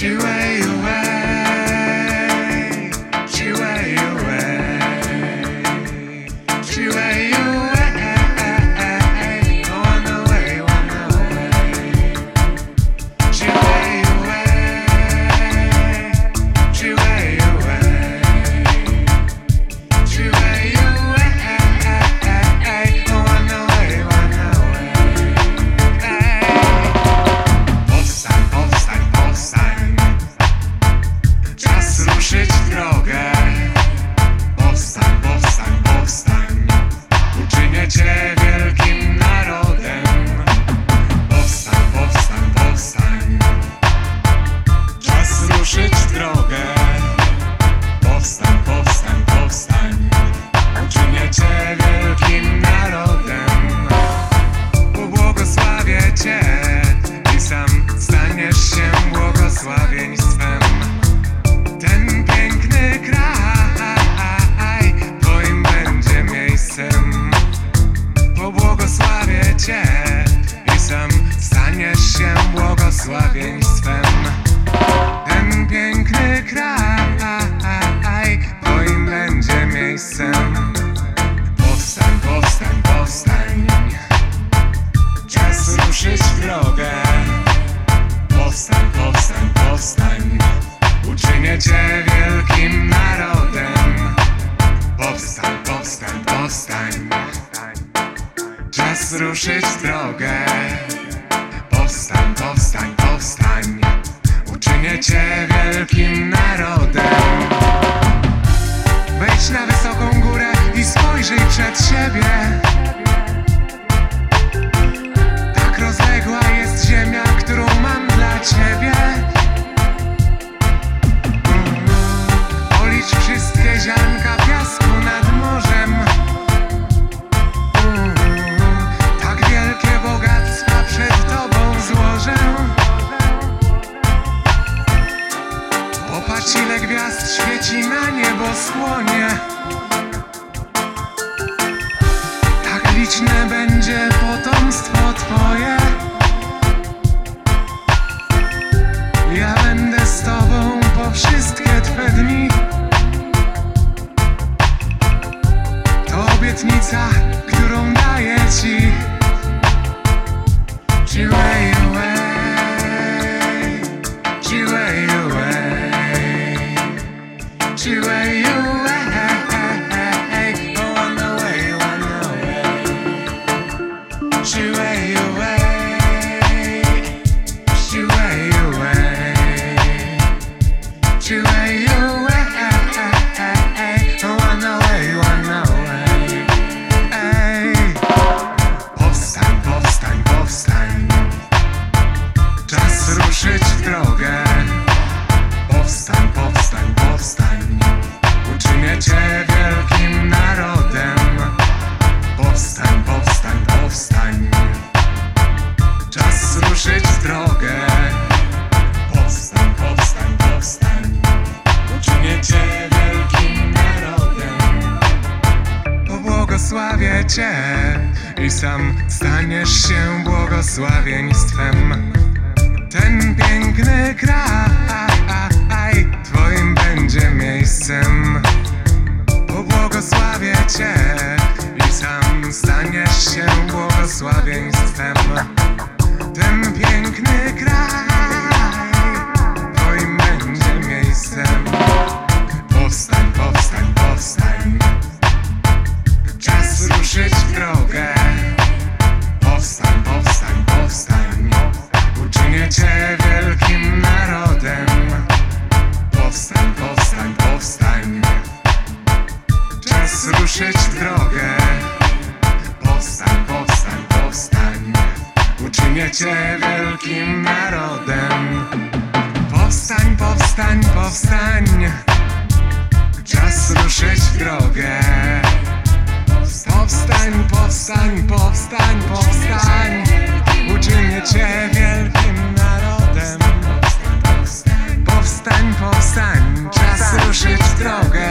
you ain't. cię i sam staniesz się błogosławieństwem. Ten piękny kraj twoim będzie miejscem. Powstań, powstań, powstań. Czas ruszyć w drogę. Powstań, powstań, powstań. Uczynię cię wielkim narodem. Powstań, powstań, powstań czas ruszyć w drogę. Powstań, powstań, powstań. Uczynię Cię wielkim narodem. Wejdź na wysoką górę i spojrzyj przed siebie. California. you way away. błogosławieństwem Ten piękny kraj Twoim będzie miejscem. Pobłogosławię Cię I sam staniesz się błogosławieństwem. Ten piękny kraj się wielkim narodem. Powstań, powstań, powstań, czas ruszyć w drogę. Powstań, powstań, powstań, powstań, uczynię cię wielkim narodem. Powstań, powstań, czas ruszyć w drogę.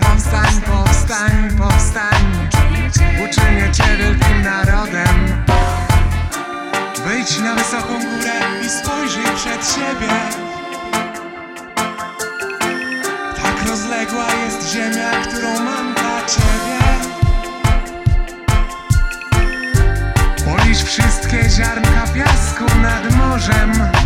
Powstań, powstań, powstań. Tak rozległa jest ziemia, którą mam dla ciebie. Polisz wszystkie ziarnka piasku nad morzem.